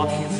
walking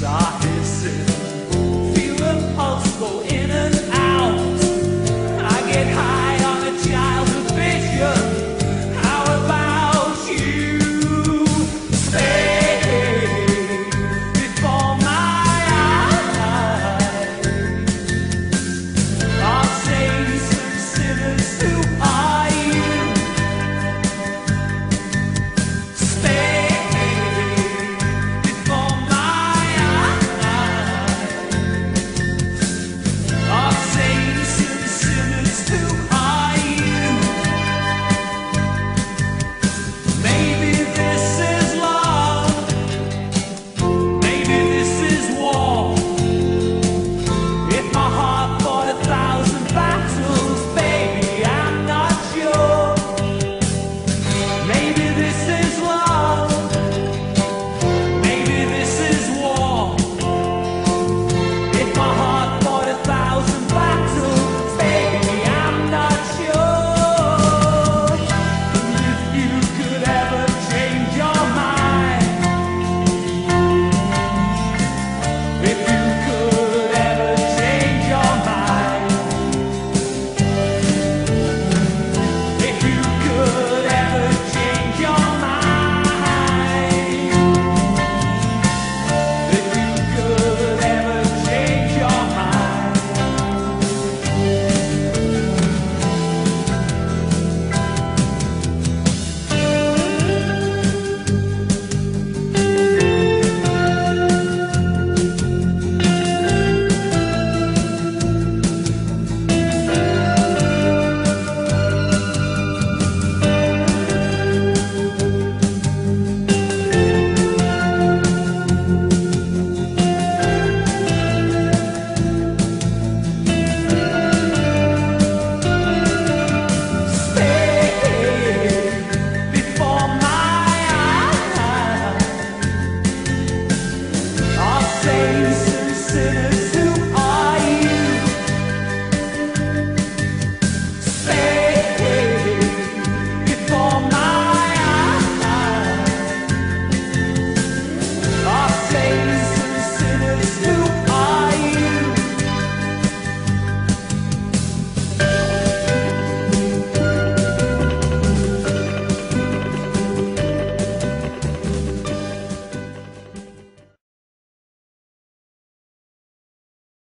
I